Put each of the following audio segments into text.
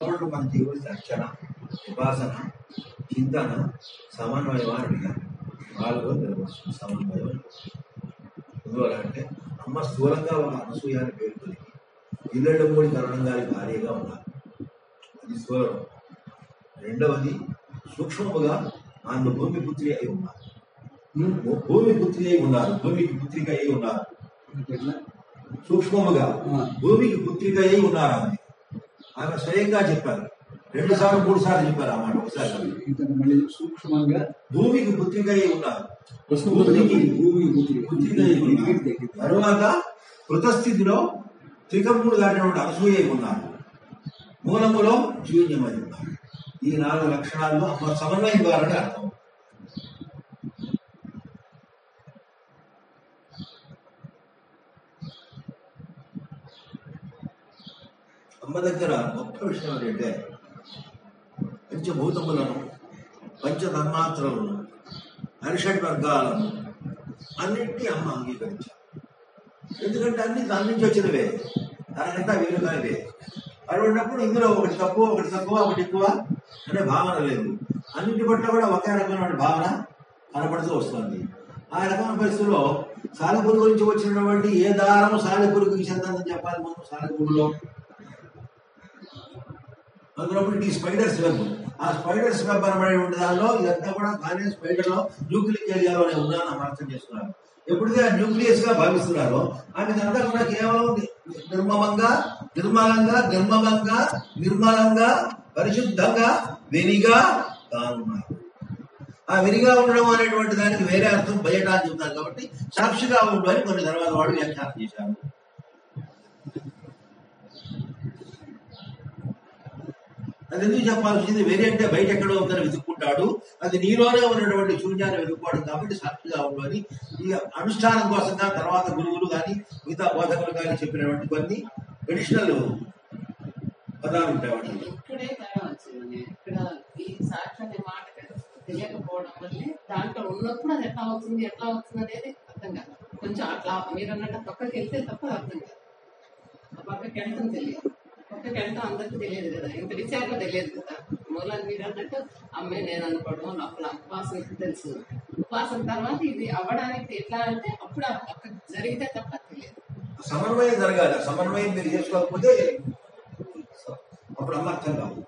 కాబట్టి మనకు చేయవలసిన అర్చన ఉపాసన చింతన సమన్వయం అని అడిగారు. నాలుగో నిర్వచనం సమన్వయం. ఎందువల్ల అంటే అమ్మ స్థూలంగా ఒక అనసూయ అని పేరుకొని ఇల్లెళ్ళ మూడి కరుణం గారి భార్యగా ఉన్నారు అది స్థూలం. రెండవది సూక్ష్మముగా ఆమె భూమి పుత్రి అయి ఉన్నారు భూమి పుత్రి అయి ఉన్నారు భూమికి పుత్రిక అయి ఉన్నారు? సూక్ష్మముగా. భూమికి పుత్రిక అయి ఉన్నారు ఆమె ఆమె స్వయంగా చెప్పారు. రెండు సార్లు మూడు సార్లు చెప్పారు ఆ మాట ఒకసారి మళ్ళీ సూక్ష్మంగా భూమికి పుత్రిక ఉన్నారు. భూమికి భూమికి పుత్రిక. తరువాత కృతస్థితిలో త్రికంపుడు దాటినటువంటి అనసూయ అయి ఉన్నారు. మూలములో శూన్యమై ఉన్నారు. ఈ నాలుగు లక్షణాల్లో అమ్మ సమన్వయం ద్వారానే అర్థం. అమ్మ దగ్గర గొప్ప విషయం ఏంటంటే పంచభూతములను పంచతన్మాత్రలను అరిషడ్ వర్గాలను అన్నింటినీ అమ్మ అంగీకరించారు. ఎందుకంటే అన్ని దాని నుంచి వచ్చినవే. దానికంతా వేరు కానివే ఇందులో ఒకటి తక్కువ ఒకటి తక్కువ ఒకటి ఎక్కువ అనే భావన లేదు. అన్నింటి పట్ల కూడా ఒకే రకమైన భావన కనపడుతూ వస్తుంది. ఆ రకమైన పరిస్థితుల్లో సాలెపురుగు నుంచి వచ్చినటువంటి ఏ దారము సాలెపురుగుకి చెందని చెప్పాలి మనం సాలెపురుగులో. అందులో ఈ స్పైడర్స్ వెబ్ ఆ స్పైడర్స్ వెబ్ అనబడేటువంటి దానిలో ఇదంతా కూడా తానే స్పైడర్లో న్యూక్లిక్ ఏరియాలో ఉందని మనం అర్థం చేస్తున్నారు. ఎప్పుడైతే ఆ న్యూక్లియస్గా భావిస్తున్నారో ఆమెకంతా కూడా కేవలం నిర్మమంగా నిర్మలంగా నిర్మమంగా నిర్మలంగా పరిశుద్ధంగా వెనిగా కానున్నారు. ఆ వెనిగా ఉండడం అనేటువంటి దానికి వేరే అర్థం బయట అని చెప్తారు కాబట్టి సాక్షిగా ఉండు అని కొన్ని తర్వాత వాడు వ్యాఖ్యానం చేశారు. అది ఎందుకు చెప్పాల్సింది? వేరే అంటే బయట ఎక్కడో ఉందని వెతుక్కుంటాడు. అది నీలోనే ఉన్నటువంటి శూన్యాన్ని వెతుక్కోవడం కాబట్టి సాక్షిగా ఉండు అని ఈ అనుష్ఠానం కోసంగా తర్వాత గురువులు కానీ మిగతా బోధకులు కానీ చెప్పినటువంటి కొన్ని ట్రెడిషనల్ పదాలు ఉంటాయి వాటిలో ఇక్కడే తేడా వచ్చింది. ఇక్కడ ఈ సాక్షి అనే మాట తెలియకపోవడం వల్లే దాంట్లో ఉన్నప్పుడు అది ఎట్లా అవుతుంది ఎట్లా అవుతుంది అనేది అర్థం కాదు. కొంచెం అట్లా మీరు అన్నట్టు పక్కకి వెళ్తే తప్ప అర్థం కాదు. ఆ పక్కకి వెళ్తాం తెలియదు. పక్కకి వెళ్ళటం అందరికీ తెలియదు కదా. ఇంత విచారణ తెలియదు కదా. మూలాన్ని మీరు అన్నట్టు అమ్మాయి నేను అనుకోవడం లోపల ఉపవాసం తెలుసు. ఉపవాసం తర్వాత ఇది అవ్వడానికి ఎట్లా అంటే అప్పుడు ఆ జరిగితే తప్ప తెలియదు. సమన్వయం జరగాలి. సమన్వయం మీరు చేసుకోకపోతే అప్పుడు అమ్మ కాదు.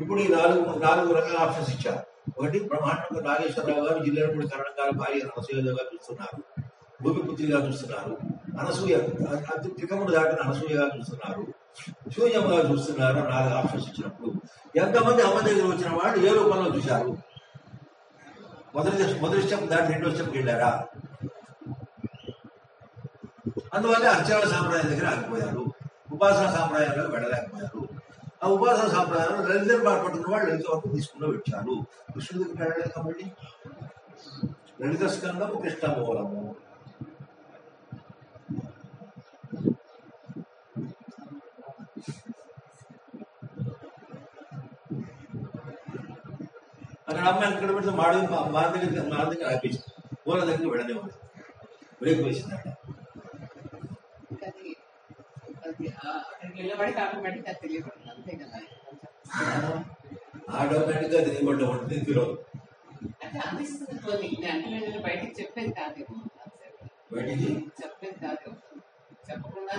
ఇప్పుడు ఈ నాలుగు నాలుగు రకాల ఆప్షన్స్ ఇచ్చారు. ఒకటి బ్రహ్మాండంగా నాగేశ్వరరావు గారు జిల్లాపూడి కరణం గారు భార్య అనసూయగా చూస్తున్నారు. భూమిపుత్రిగా చూస్తున్నారు. అనసూయ అతి దాటిన అనసూయగా చూస్తున్నారు. శూన్యముగా చూస్తున్నారు అని నాలుగు ఆప్షన్స్ ఇచ్చినప్పుడు. ఎంతమంది అమ్మ దగ్గర వచ్చిన వాళ్ళు ఏ రూపంలో చూశారు? మొదటి మొదటి స్టెప్ దాటి రెండో స్టెప్కి వెళ్ళారా? అందువల్ల అర్చన సాంప్రదాయం దగ్గర ఆగిపోయారు. ఉపాసన సాంప్రదాయంలో వెళ్ళలేకపోయారు. ఆ ఉపాసన సాంప్రదాయంలో లలిత పట్టుకున్న వాళ్ళు లలిత వరకు తీసుకుని వచ్చారు. కృష్ణుడి దగ్గరికి వెళ్ళలేదు కాబట్టి లలిత స్కందము కృష్ణ మూలము అక్కడ అమ్మాయి ఇక్కడ పెడితే మాడి మా దగ్గర మా దగ్గర ఆపేసింది మూల దగ్గర వెళ్ళనివ్వలేదు బ్రేక్ వేసింది అక్కడ. ఆటోమేటిక్గా తినబడ్డం ఉంటుంది ఇందులో. బయటికి చెప్పేది కాదేమో బయటికి? చెప్పేది కాదు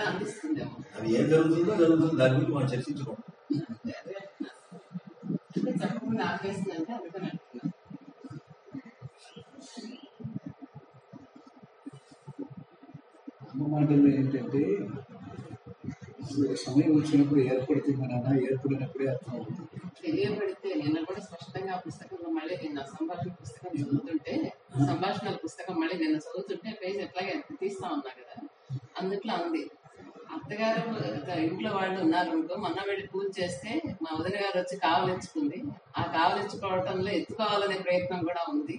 అందిస్తుందేమో అది ఏం జరుగుతుందో జరుగుతుంది దాని గురించి మనం చర్చించుకోండి. అందుకని అమ్మ మాటల్లో ఏంటంటే సమయం వచ్చినప్పుడు ఏర్పడుతుంది నాన్న ఏర్పడినప్పుడే అర్థం అవుతుంది. తెలియబడితే నిన్న కూడా స్పష్టంగా ఆ పుస్తకంలో మళ్ళీ నిన్న సంభాషణ పుస్తకం చదువుతుంటే సంభాషణల పుస్తకం మళ్ళీ నిన్న చదువుతుంటే పేజ్ ఎట్లాగే తీస్తా ఉన్నా కదా? అందుట్లో ఉంది అత్తగారు ఇంట్లో వాళ్ళు ఉన్నారు అనుకో మొన్న వెళ్ళి పూజ చేస్తే మా వదిన గారు వచ్చి కావలించుకుంది ఆ కావలించుకోవడంలో ఎత్తుకోవాలనే ప్రయత్నం కూడా ఉంది.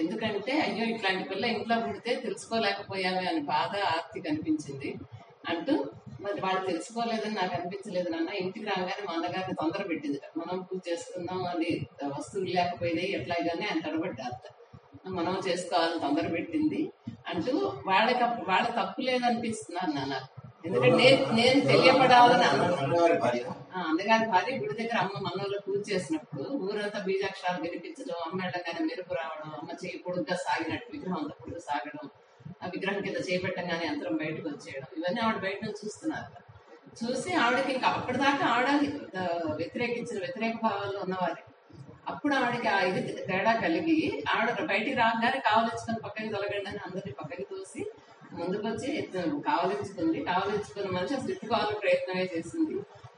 ఎందుకంటే అయ్యో ఇట్లాంటి పిల్ల ఇంట్లో పుడితే తెలుసుకోలేకపోయామే అని బాధ ఆర్తి కనిపించింది అంటూ మరి వాళ్ళు తెలుసుకోలేదని నాకు అనిపించలేదు నాన్న. ఇంటికి రాగానే మా అన్నగారిని తొందర పెట్టింది మనం పూజ చేసుకుందాం అని వస్తువులు లేకపోయినాయి ఎట్లాగానే ఆయన తడబడ్డారు మనం చేసుకోవాలని తొందర పెట్టింది. అంటూ వాళ్ళకి వాళ్ళ తప్పు లేదనిపిస్తున్నారు నాన్న. ఎందుకంటే నేను తెలియపడాలని అన్నగారి భార్య. ఆ, అందుకని భార్య గుడి దగ్గర అమ్మ మనలో పూజ చేసినప్పుడు ఊరంతా బీజాక్షరాలు వినిపించడం అమ్మ వెళ్ళగానే మెరుపు రావడం అమ్మ చేయి పొడుగ్గా సాగినట్టు విగ్రహం అంతా పొడుగు సాగడం ఆ విగ్రహం కింద చేపట్టంగానే యంత్రం బయటకు వచ్చేయడం ఇవన్నీ ఆవిడ బయట నుంచి చూస్తున్నారు. చూసి ఆవిడకి ఇంకా అప్పటిదాకా ఆవిడ వ్యతిరేకించిన వ్యతిరేక భావాల్లో ఉన్నవారే. అప్పుడు ఆవిడకి ఆ ఇది తేడా కలిగి ఆవిడ బయటికి రాగానే కావలించుకొని పక్కకి తొలగండి అని అందరినీ పక్కకి తోసి ముందుకు వచ్చి కావలించుకుంది కావలించుకున్న మనిషి అసలు ఎత్తుకోవాలని ప్రయత్నమే చేసింది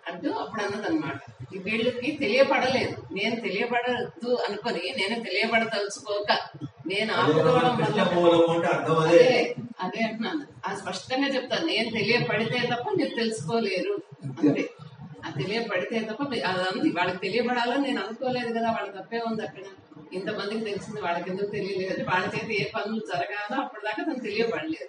అంటూ అప్పుడు అన్నదన్నమాట. ఈ వీళ్ళకి తెలియపడలేదు. నేను తెలియపడద్దు అనుకొని నేను తెలియపడదలుచుకోక నేను ఆపుకోవడం వల్ల అదే. అదే అంటున్నాను. అది స్పష్టంగా చెప్తాను. నేను తెలియపడితే తప్ప మీరు తెలుసుకోలేరు. అంతే. ఆ తెలియపడితే తప్ప అది అంది. వాళ్ళకి తెలియపడాలని నేను అనుకోలేదు కదా వాళ్ళ తప్పే ఉంది అక్కడ. ఇంతమందికి తెలిసింది వాళ్ళకి ఎందుకు తెలియలేదు? వాళ్ళ చేత ఏ పనులు జరగాలో అప్పటిదాకా తను తెలియపడలేదు.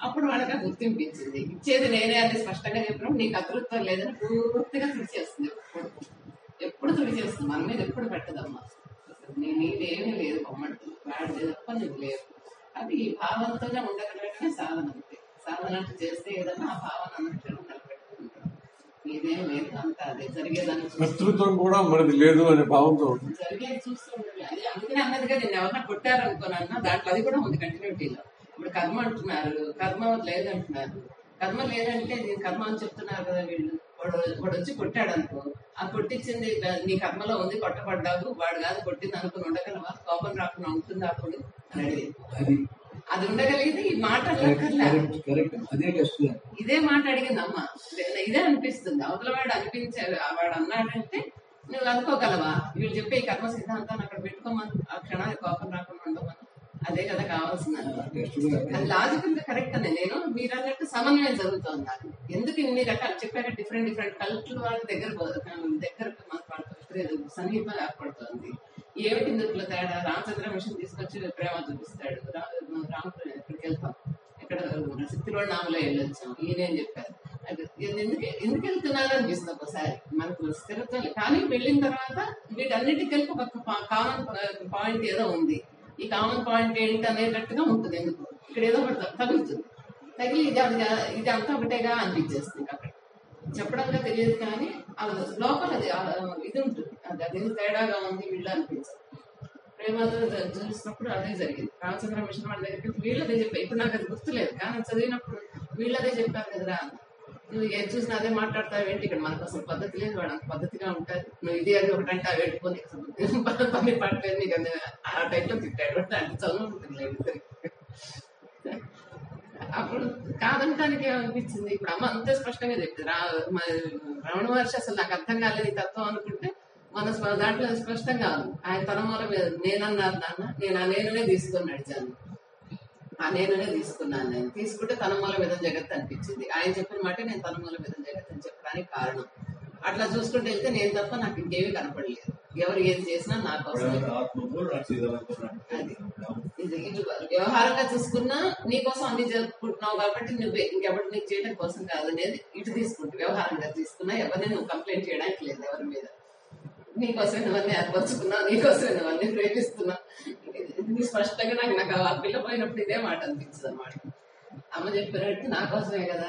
అప్పుడు వాళ్ళకి ఆ గుర్తింపు ఇచ్చింది. ఇచ్చేది నేనే అని స్పష్టంగా చెప్పినప్పుడు నీకు అతృత్వం లేదని పూర్తిగా తుడిచేస్తుంది ఎప్పుడు. ఎప్పుడు తుడిచేస్తుంది మన మీద ఎప్పుడు పెట్టదమ్మా. నీ నీదేమీ లేదు బొమ్మడు వాడిది తప్ప నీకు లేదు. అది ఈ భావంతోనే ఉండగలగటమే సాధన అంతే సాధన అంటే చేస్తే ఏదన్నా ఆ భావన అన్నట్టు నిలబెట్టుకుంటాం ఇదేం లేదు అంత అదే జరిగేదాన్ని కర్తృత్వం కూడా మనది లేదు అనే భావంతో ఉంటుంది. జరిగేది చూస్తూ ఉండాలి. అది అందుకనే అన్నదిగా నేను ఎవరన్నా కొట్టారు అనుకోనన్నా దాంట్లో అది కూడా ఉంది కంటిన్యూటీలో ఇప్పుడు కర్మ అంటున్నారు. కర్మ లేదంటున్నారు. కర్మ లేదంటే నేను కర్మ అని చెప్తున్నారు కదా వీళ్ళు. వాడు వాడు వచ్చి కొట్టాడు అనుకో ఆ కొట్టించింది నీ కర్మలో ఉంది కొట్టబడ్డావు వాడు కాదు కొట్టింది అనుకుని ఉండగలవా? కోపం రాకుండా ఉంటుంది అప్పుడు? అని అడిగింది. అది. ఉండగలిగితే ఈ మాట ఇదే మాట అడిగింది అమ్మ. ఇదే- అనిపిస్తుంది. అవతల వాడు అనిపించే వాడు అన్నాడంటే నువ్వు అనుకోగలవా? వీళ్ళు చెప్పే ఈ కర్మ సిద్ధాంతాన్ని అక్కడ పెట్టుకోమని. ఆ క్షణానికి కోపం రాకుండా ఉండమని. అదే కదా కావాల్సింది అది. లాజికల్గా కరెక్ట్ అనే. నేను మీరు అన్నట్టు సమన్వయం జరుగుతుంది. నాకు ఎందుకు ఇన్ని రకాలు చెప్పాక డిఫరెంట్ డిఫరెంట్ కల్చర్ వాళ్ళ దగ్గర దగ్గర మన వాళ్ళతో సమీపం ఏర్పడుతుంది. ఏమిటి ఇందులో తేడా? రామచంద్ర మిషన్ తీసుకొచ్చి ప్రేమ చూపిస్తాడు. రామ ఇక్కడికి వెళ్తాం. ఇక్కడ శక్తిలో నామలో వెళ్ళొచ్చాం ఈయనేం చెప్పారు. ఎందుకు ఎందుకు వెళ్తున్నారు అనిపిస్తుంది ఒకసారి మనకు స్థిరత్వం. కానీ వెళ్ళిన తర్వాత వీటన్నిటికి కలిపి ఒక కామన్ పాయింట్ ఏదో ఉంది. ఈ కామన్ పాయింట్ ఏంటి అనేటట్టుగా ఉంటుంది ఎందుకు? ఇక్కడ ఏదో ఒకటి తగులుతుంది. తగిలి ఇది అది ఇది అంతా ఒకటేగా అనిపించేస్తుంది అక్కడ. చెప్పడంగా తెలియదు కానీ అది లోపల అది ఇది ఉంటుంది. అది అది తేడాగా ఉంది వీళ్ళు అనిపించింది. ప్రేమతో చూసినప్పుడు అదే జరిగింది. రామచంద్ర మిషన్ వాళ్ళ దగ్గరికి వీళ్ళదే చెప్పారు. ఇప్పుడు నాకు అది గుర్తులేదు. కానీ చదివినప్పుడు వీళ్ళదే చెప్పారు కదరా నువ్వు ఏం చూసినా అదే మాట్లాడతావు ఏంటి ఇక్కడ మనకు అసలు పద్ధతి లేదు వాడు అంత పద్ధతిగా ఉంటుంది నువ్వు ఇది అది ఒకటంటే అవి పెట్టుకొని పని పట్టలేదు నీకు అది ఆ టైంలో తిట్టాడు. అంటే చదువు ఉంటుంది లేదు అప్పుడు కాదనటానికి ఏమనిపించింది? ఇప్పుడు అమ్మ అంతే స్పష్టంగా చెప్పింది. రా రమణ మహర్షి అసలు నాకు అర్థం కాలేదు ఈ తత్వం అనుకుంటే మన దాంట్లో స్పష్టంగా ఆయన తన మూల మీద నేనన్నారు నాన్న నేను ఆ నేనునే తీసుకొని నడిచాను. నేననే తీసుకున్నాను నేను. తీసుకుంటే తనమూల మీద జగత్ అనిపించింది. ఆయన చెప్పిన మాట నేను తనమూల మీద జగత్ అని చెప్పడానికి కారణం. అట్లా చూసుకుంటే వెళ్తే నేను తప్ప నాకు ఇంకేమీ కనపడలేదు. ఎవరు ఏది చేసినా నా అది. ఇది వ్యవహారంగా చూసుకున్నా నీకోసం అన్ని జరుపుకుంటున్నావు కాబట్టి నువ్వే. ఇంకెవరు నీకు చేయడం కోసం కాదు. అనేది ఇటు తీసుకుంటు. వ్యవహారంగా తీసుకున్నా ఎవరిని నువ్వు కంప్లైంట్ చేయడానికి లేదు ఎవరి మీద. నీకోసం ఇవన్నీ ఏర్పరచుకున్నా నీకోసం ఇవన్నీ ప్రేమిస్తున్నా. ఇది స్పష్టంగా నాకు నాకు ఆ పిల్ల పోయినప్పుడు ఇదే మాట అనిపించదు అనమాట అమ్మ చెప్పినట్టు నా కోసమే కదా